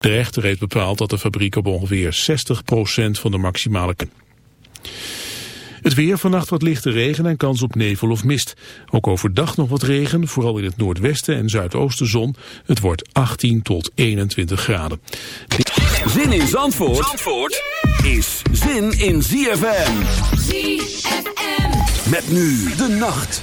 De rechter heeft bepaald dat de fabriek op ongeveer 60% van de maximale... Het weer, vannacht wat lichte regen en kans op nevel of mist. Ook overdag nog wat regen, vooral in het noordwesten en zuidoosten zon. Het wordt 18 tot 21 graden. Zin in Zandvoort, Zandvoort is zin in ZFM. ZFM. Met nu de nacht.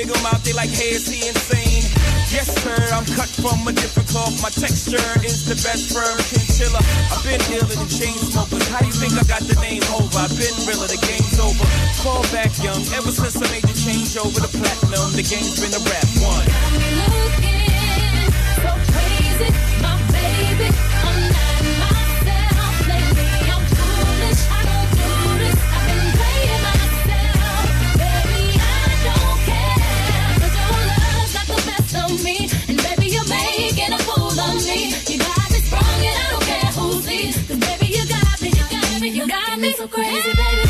figure out, they like, hey, is he insane? Yes, sir, I'm cut from a different cloth. My texture is the best firm chinchilla. I've been illin' the chain smokers. How do you think I got the name over? I've been realer, the game's over. Fall back young, ever since I made the change over to platinum, the game's been a rap one. Got me looking so crazy, my baby. so crazy, baby.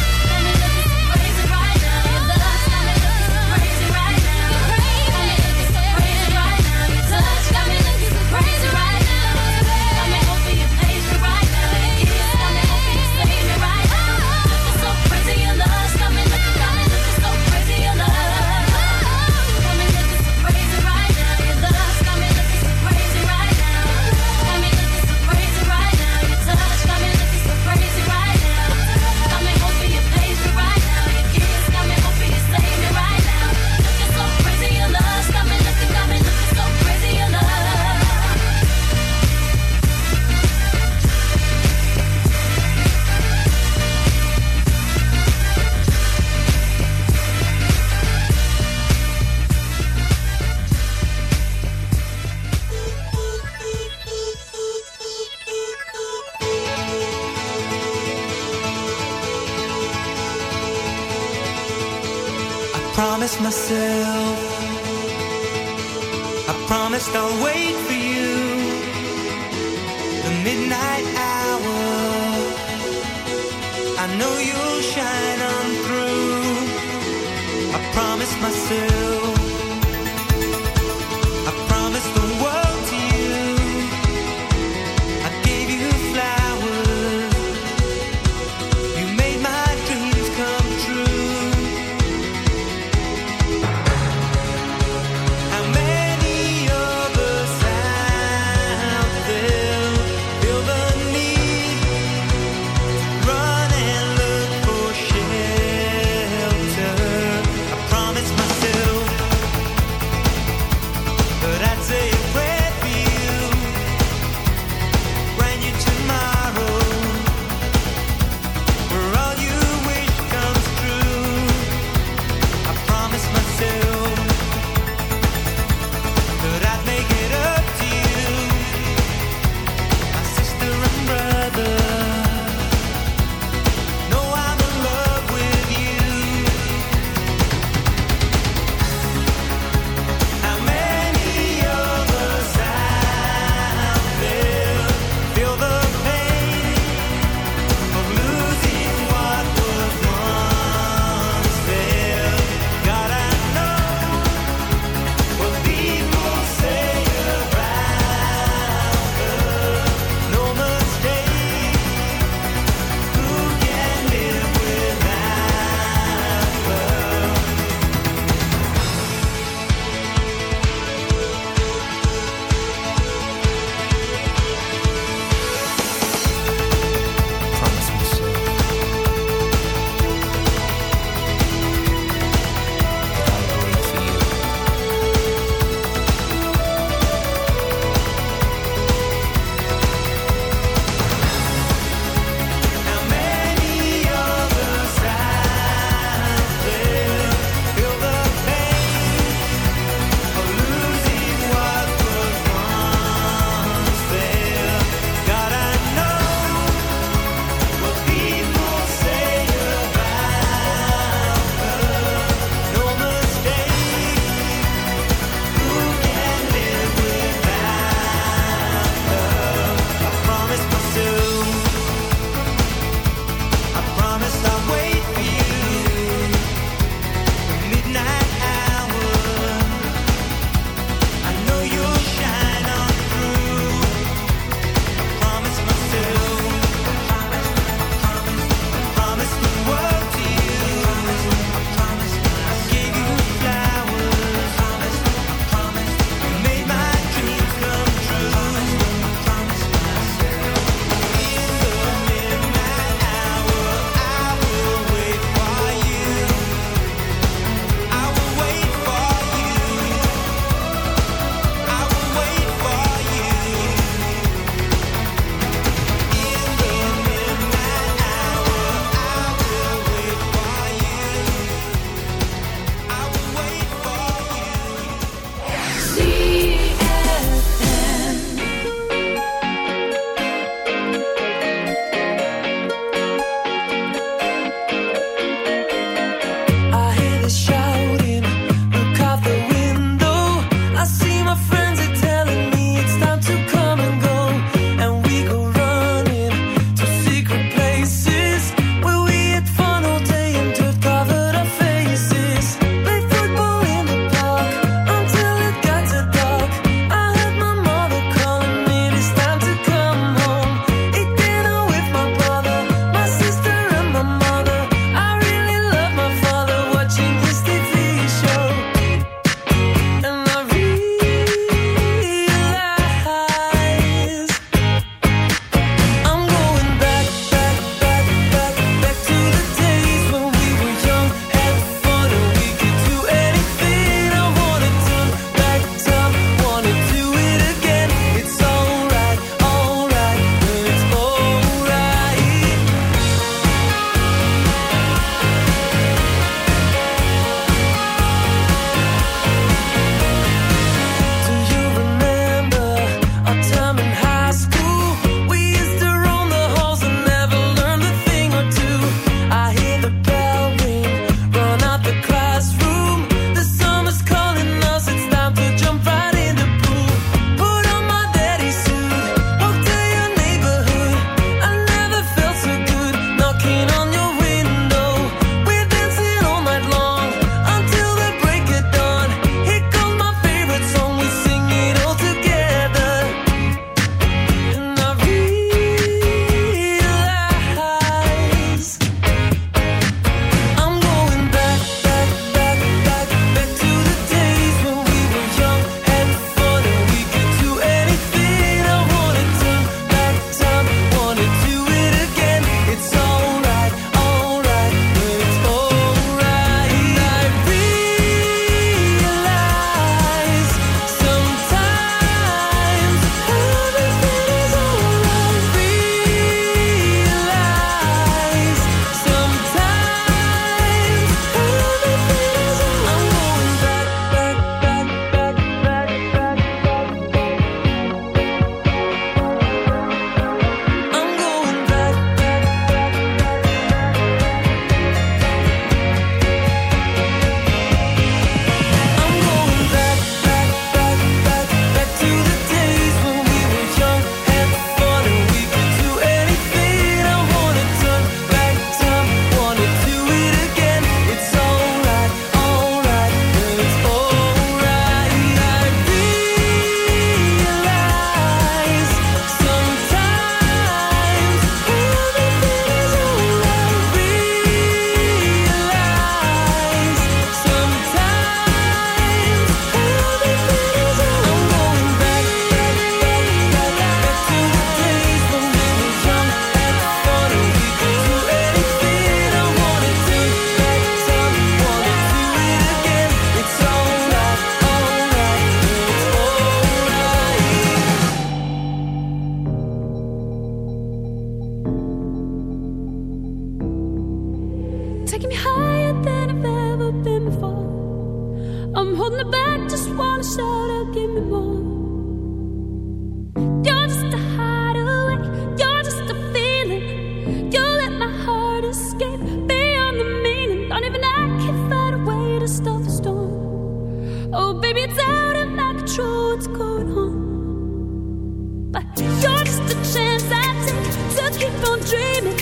Dreaming.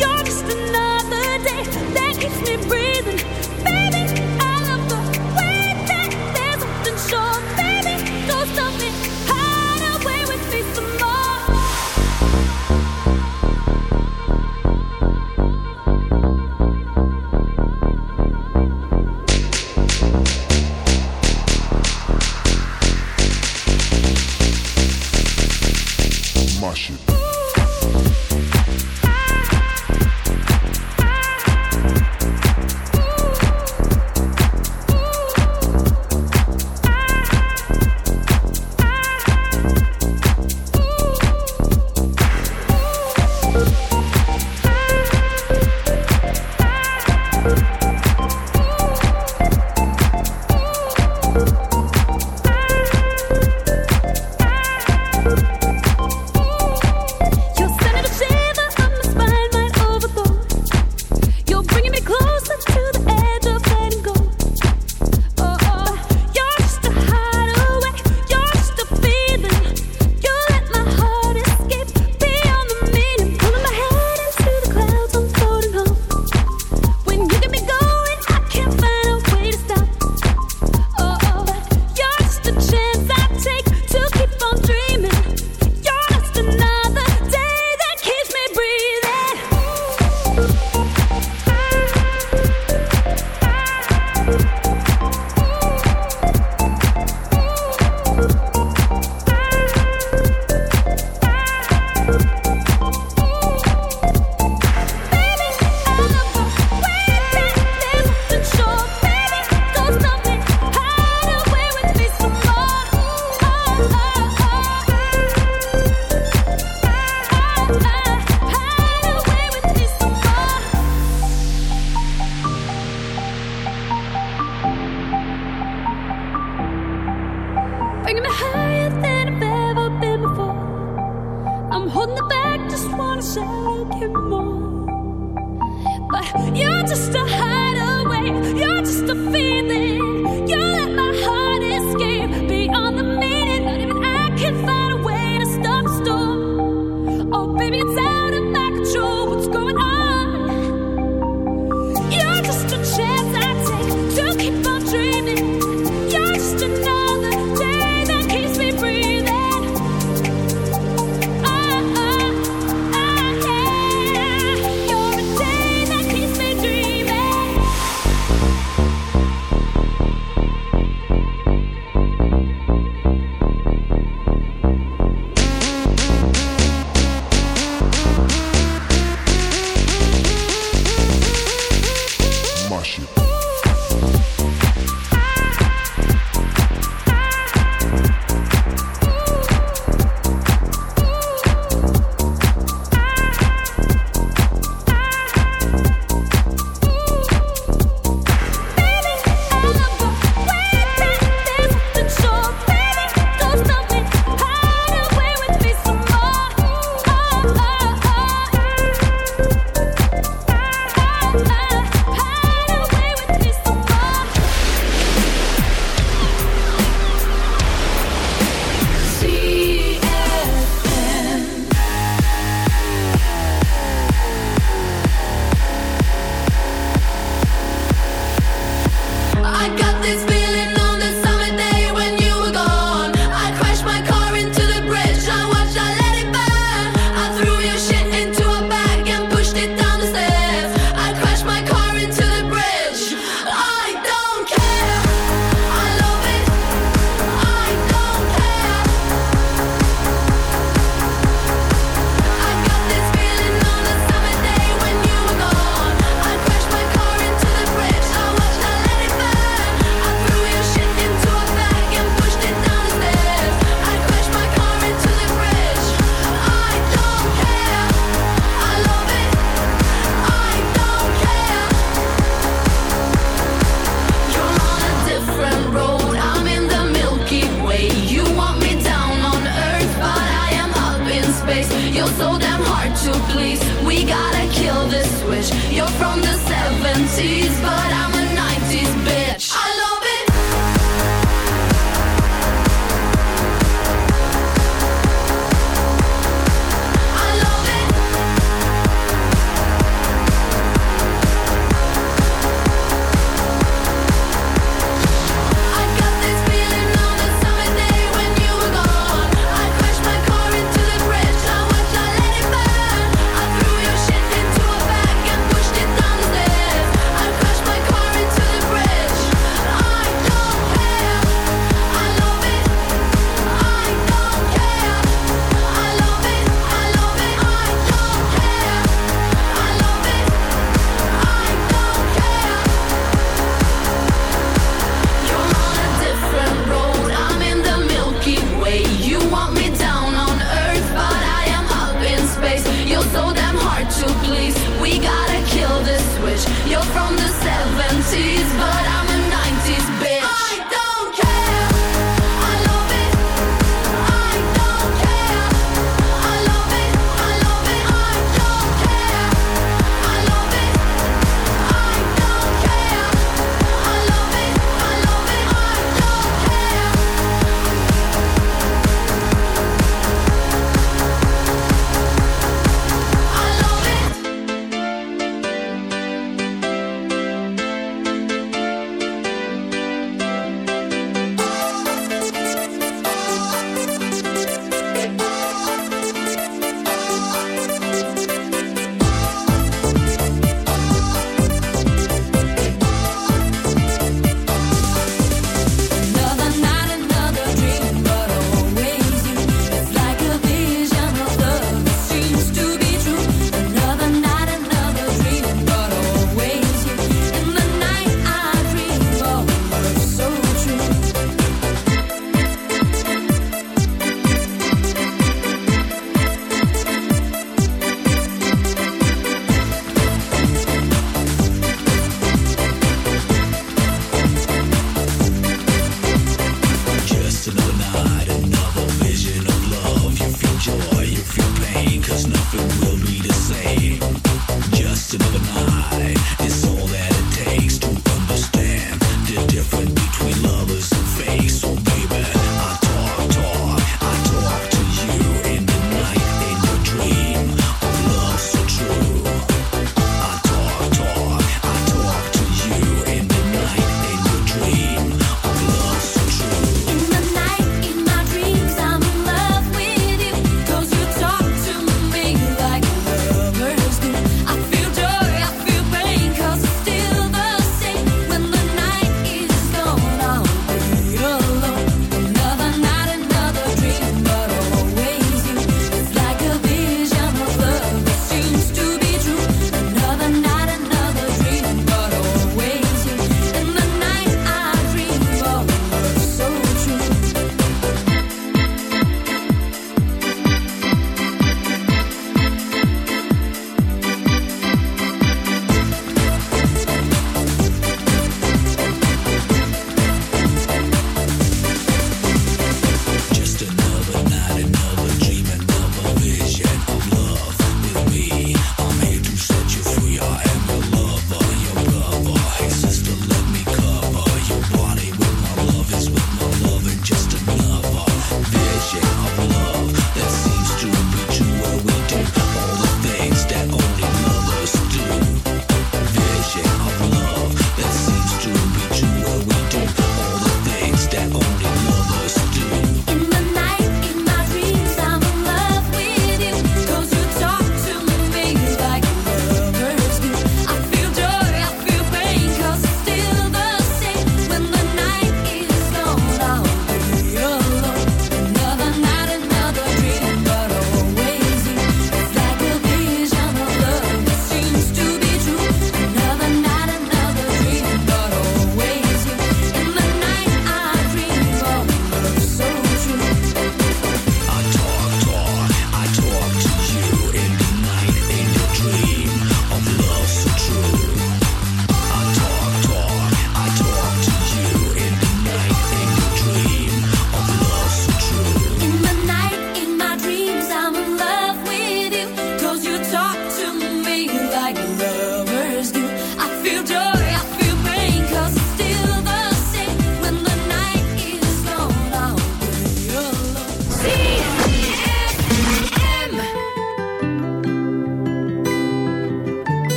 You're just another day that keeps me breathing.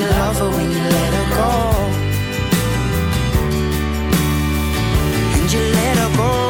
you love her when you let her go. And you let her go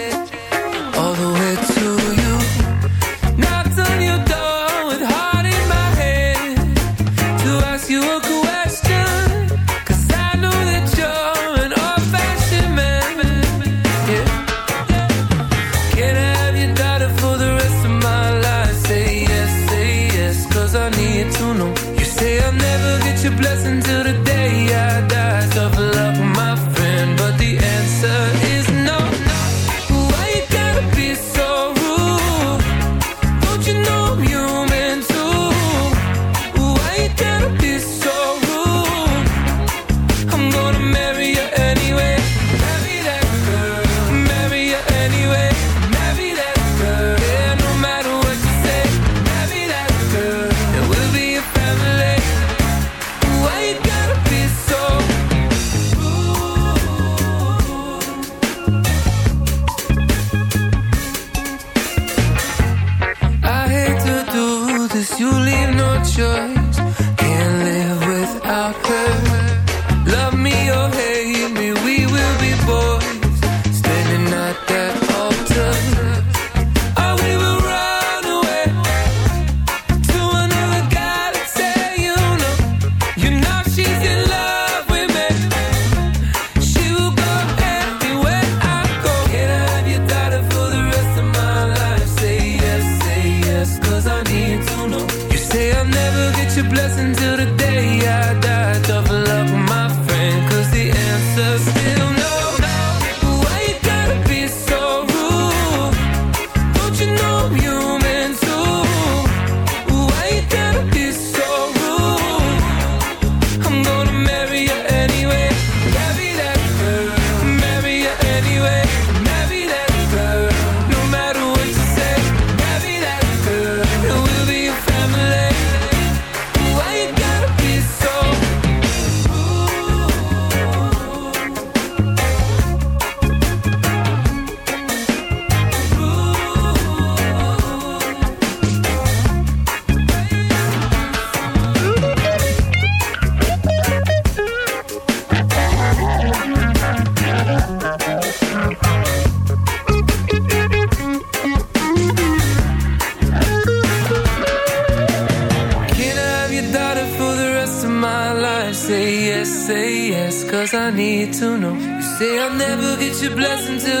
listen to the your blessing to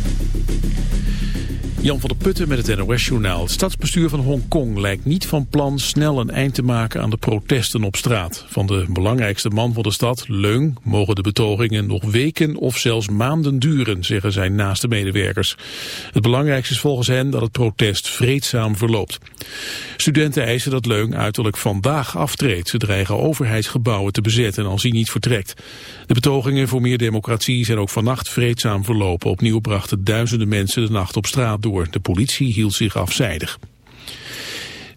Jan van der Putten met het NOS-journaal. Het stadsbestuur van Hongkong lijkt niet van plan snel een eind te maken aan de protesten op straat. Van de belangrijkste man van de stad, Leung, mogen de betogingen nog weken of zelfs maanden duren, zeggen zijn naaste medewerkers. Het belangrijkste is volgens hen dat het protest vreedzaam verloopt. Studenten eisen dat Leung uiterlijk vandaag aftreedt. Ze dreigen overheidsgebouwen te bezetten als hij niet vertrekt. De betogingen voor meer democratie zijn ook vannacht vreedzaam verlopen. Opnieuw brachten duizenden mensen de nacht op straat door. De politie hield zich afzijdig.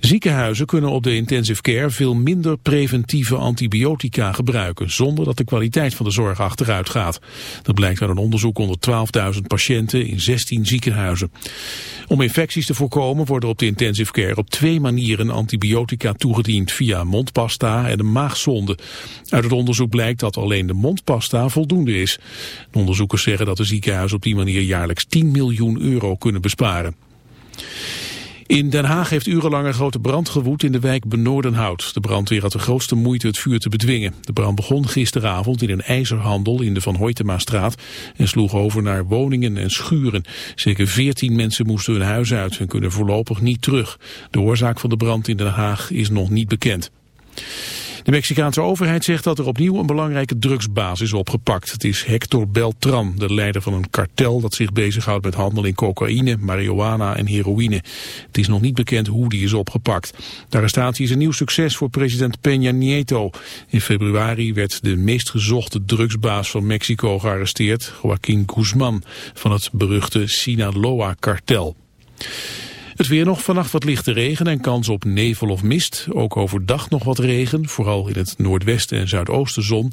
Ziekenhuizen kunnen op de intensive care veel minder preventieve antibiotica gebruiken, zonder dat de kwaliteit van de zorg achteruit gaat. Dat blijkt uit een onderzoek onder 12.000 patiënten in 16 ziekenhuizen. Om infecties te voorkomen worden op de intensive care op twee manieren antibiotica toegediend, via mondpasta en een maagzonde. Uit het onderzoek blijkt dat alleen de mondpasta voldoende is. De onderzoekers zeggen dat de ziekenhuizen op die manier jaarlijks 10 miljoen euro kunnen besparen. In Den Haag heeft urenlang een grote brand gewoed in de wijk Benoordenhout. De brandweer had de grootste moeite het vuur te bedwingen. De brand begon gisteravond in een ijzerhandel in de Van Hoytema-straat en sloeg over naar woningen en schuren. Zeker veertien mensen moesten hun huis uit en kunnen voorlopig niet terug. De oorzaak van de brand in Den Haag is nog niet bekend. De Mexicaanse overheid zegt dat er opnieuw een belangrijke drugsbaas is opgepakt. Het is Hector Beltran, de leider van een kartel dat zich bezighoudt met handel in cocaïne, marihuana en heroïne. Het is nog niet bekend hoe die is opgepakt. De arrestatie is een nieuw succes voor president Peña Nieto. In februari werd de meest gezochte drugsbaas van Mexico gearresteerd, Joaquín Guzman, van het beruchte Sinaloa-kartel. Het weer nog vannacht wat lichte regen en kans op nevel of mist. Ook overdag nog wat regen, vooral in het noordwesten en zuidoosten zon.